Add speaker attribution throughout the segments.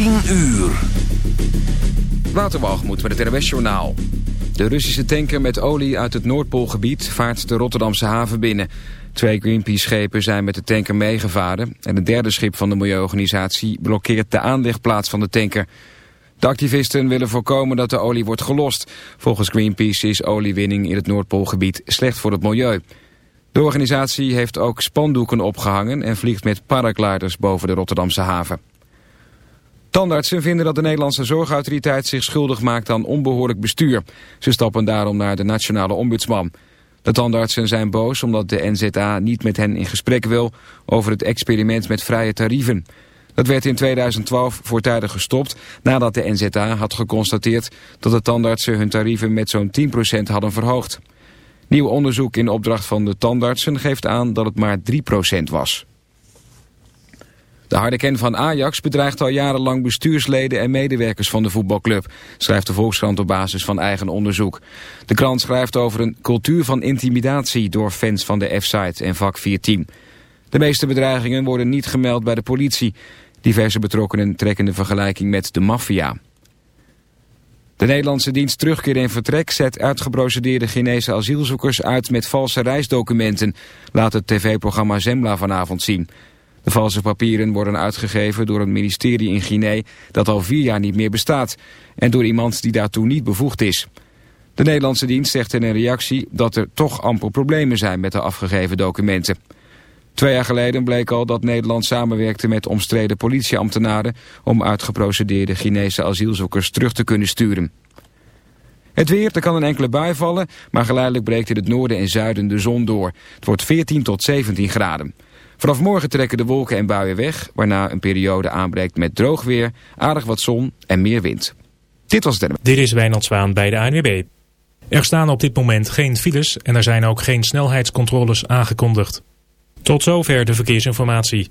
Speaker 1: 10 uur.
Speaker 2: Waterwalgemoed met het RWS Journaal. De Russische tanker met olie uit het Noordpoolgebied vaart de Rotterdamse haven binnen. Twee Greenpeace-schepen zijn met de tanker meegevaren... en een derde schip van de milieuorganisatie blokkeert de aanlegplaats van de tanker. De activisten willen voorkomen dat de olie wordt gelost. Volgens Greenpeace is oliewinning in het Noordpoolgebied slecht voor het milieu. De organisatie heeft ook spandoeken opgehangen en vliegt met paragliders boven de Rotterdamse haven. Tandartsen vinden dat de Nederlandse zorgautoriteit zich schuldig maakt aan onbehoorlijk bestuur. Ze stappen daarom naar de nationale ombudsman. De tandartsen zijn boos omdat de NZA niet met hen in gesprek wil over het experiment met vrije tarieven. Dat werd in 2012 voortijdig gestopt nadat de NZA had geconstateerd dat de tandartsen hun tarieven met zo'n 10% hadden verhoogd. Nieuw onderzoek in opdracht van de tandartsen geeft aan dat het maar 3% was. De harde ken van Ajax bedreigt al jarenlang bestuursleden en medewerkers van de voetbalclub, schrijft de Volkskrant op basis van eigen onderzoek. De krant schrijft over een cultuur van intimidatie door fans van de F-site en vak 4 De meeste bedreigingen worden niet gemeld bij de politie. Diverse betrokkenen trekken de vergelijking met de maffia. De Nederlandse dienst Terugkeer en Vertrek zet uitgeprocedeerde Chinese asielzoekers uit met valse reisdocumenten, laat het tv-programma Zembla vanavond zien. De valse papieren worden uitgegeven door een ministerie in Guinea dat al vier jaar niet meer bestaat en door iemand die daartoe niet bevoegd is. De Nederlandse dienst zegt in een reactie dat er toch amper problemen zijn met de afgegeven documenten. Twee jaar geleden bleek al dat Nederland samenwerkte met omstreden politieambtenaren om uitgeprocedeerde Chinese asielzoekers terug te kunnen sturen. Het weer, er kan een enkele bui vallen, maar geleidelijk breekt in het noorden en zuiden de zon door. Het wordt 14 tot 17 graden. Vanaf morgen trekken de wolken en buien weg, waarna een periode aanbreekt met droog weer, aardig wat zon en meer wind. Dit was het.
Speaker 3: Dit is Wijnand Zwaan bij de ANWB. Er staan op dit moment geen files en er zijn ook geen snelheidscontroles aangekondigd. Tot zover de verkeersinformatie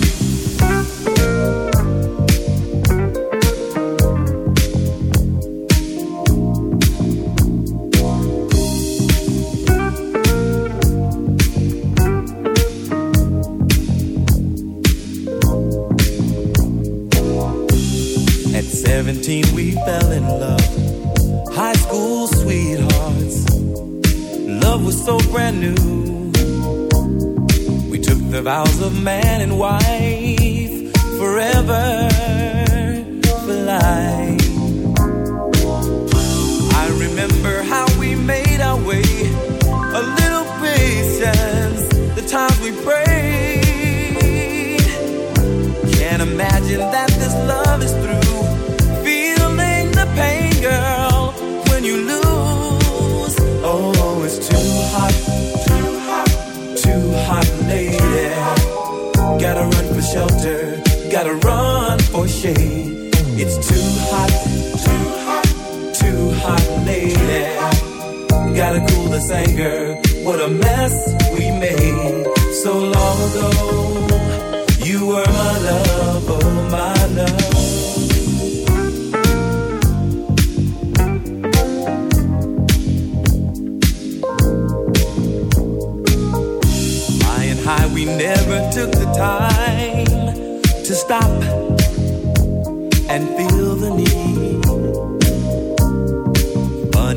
Speaker 4: So brand new We took the vows of man and wife forever for life. endless anger. What a mess we made so long ago. You were my love, oh my love. High high, we never took the time to stop and feel the need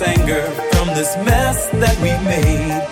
Speaker 4: anger from this mess that we made.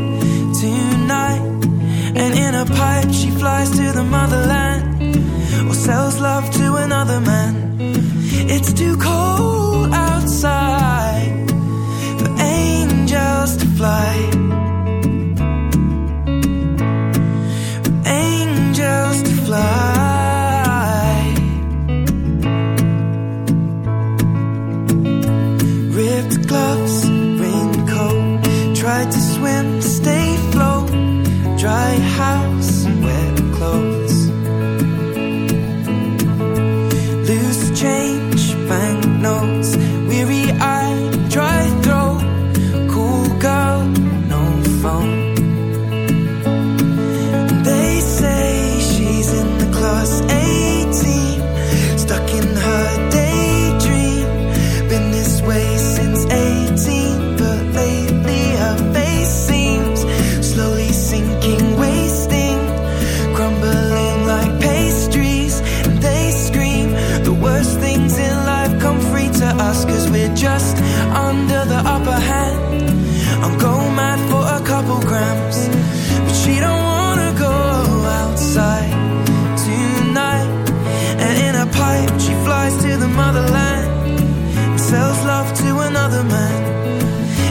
Speaker 5: in a pipe, she flies to the motherland or sells love to another man. It's too cold outside for angels to fly. For angels to fly. Gloves, raincoat, tried to swim, stay to the motherland and sells love to another man.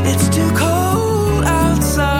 Speaker 5: It's too cold outside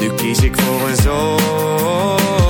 Speaker 6: Nu kies ik voor een zonnige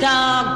Speaker 7: dog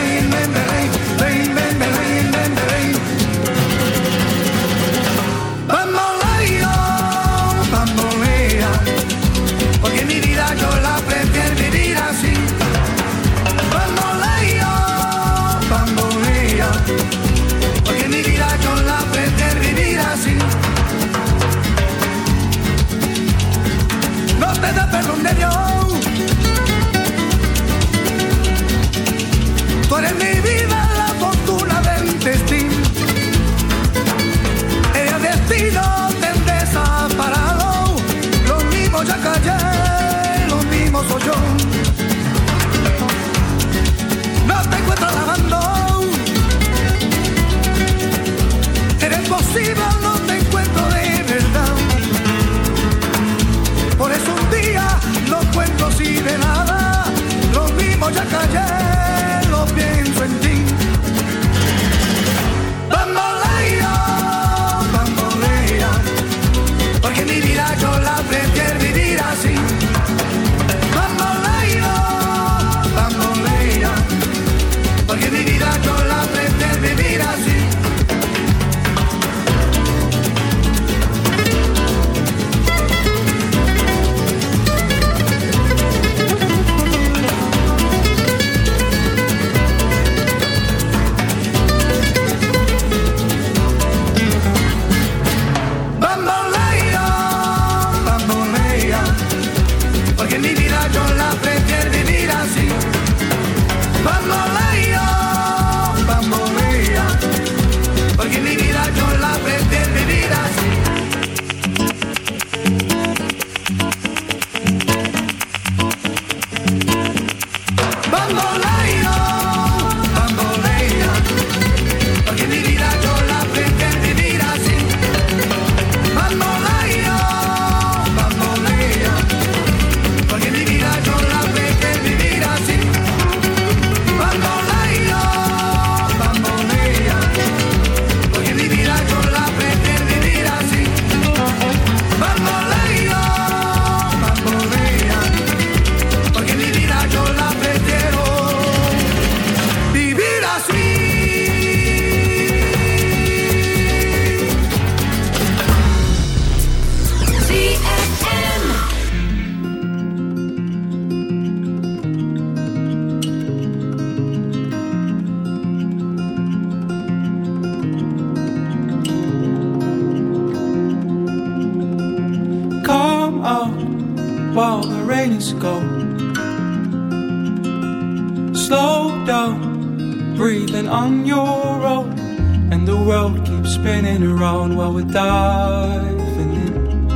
Speaker 8: we're diving in.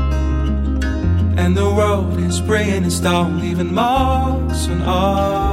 Speaker 8: And the road is spraying in down, leaving marks on our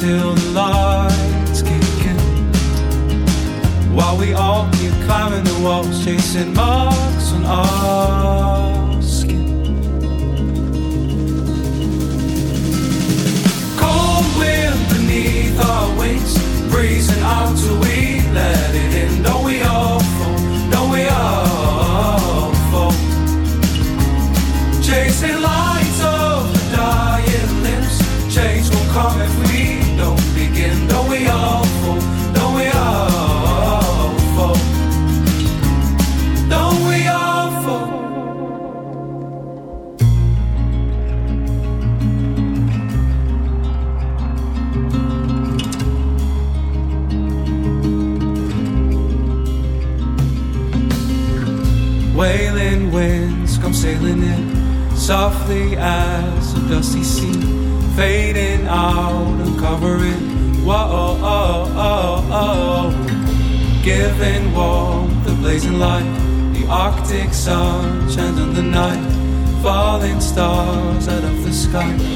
Speaker 8: till the lights kick in. While we all keep climbing the walls, chasing marks on our skin. Cold wind beneath our wings, breezing out till we let it in. Don't we all fall? Don't we all fall? Chasing lights of the dying limbs, change will come if we again. Don't we all fall? Don't we all fall? Don't we all fall? Wailing winds come sailing in, softly as a dusty sea, fading out, and covering. Giving warmth, the blazing light, the Arctic sun shines on the night, falling stars out of the sky.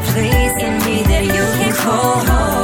Speaker 9: Place in me that you can call home.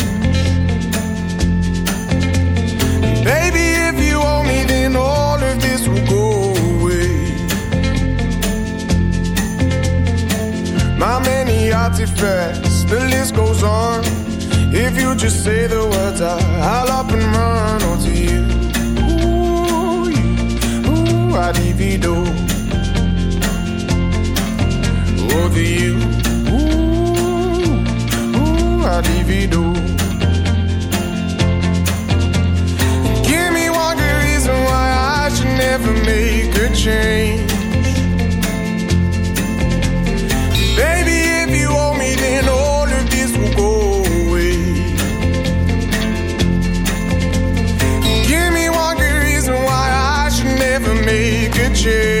Speaker 10: Me, then all of this will go away. My many artifacts, the list goes on. If you just say the words, I, I'll up and run onto you. Ooh, you, ooh, I divido. Over you, ooh, ooh, I divido. Give why never make a change. Baby, if you owe me, then all of this will go away. Give me one good reason why I should never make a change.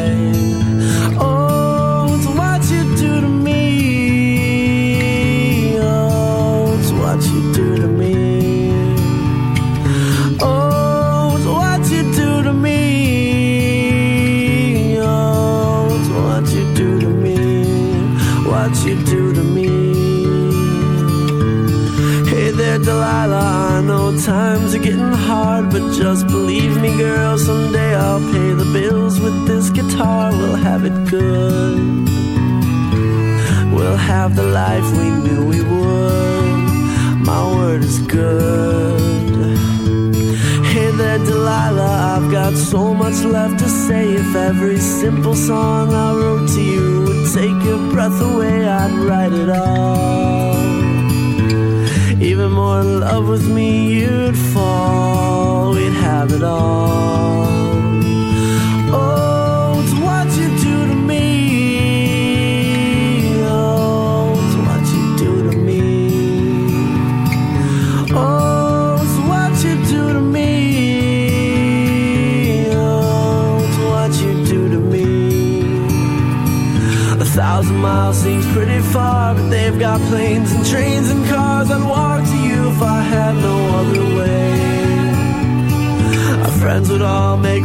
Speaker 11: If every simple song I wrote to you would take your breath away, I'd write it all. Even more in love with me,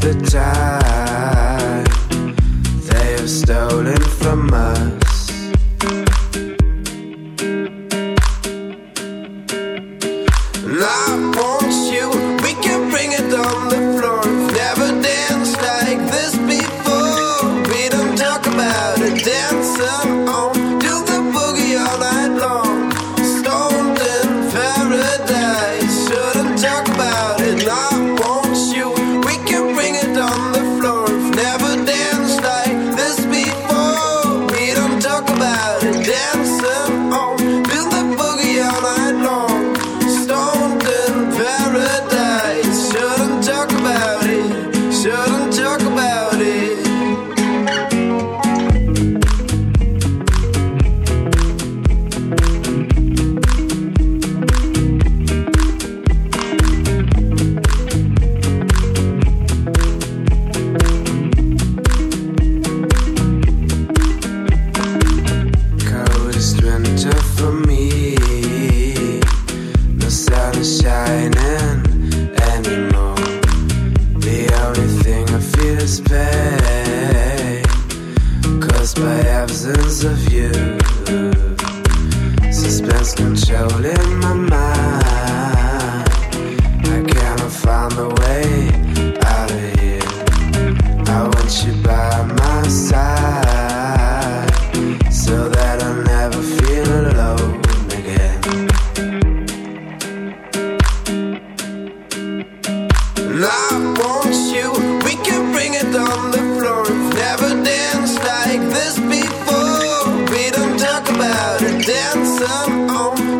Speaker 6: the time they have stolen from us. I'm on.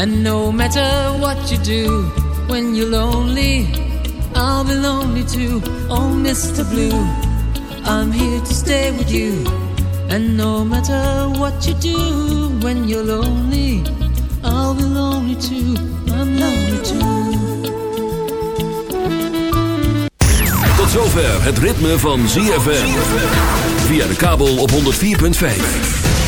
Speaker 9: And no matter what you do, when you're lonely, I'll be lonely too. Oh, Mr. Blue, I'm here to stay with you. And no matter what you do, when you're lonely, I'll be lonely too. I'm lonely too.
Speaker 12: Tot zover het ritme van ZFM. Via de kabel op 104.5.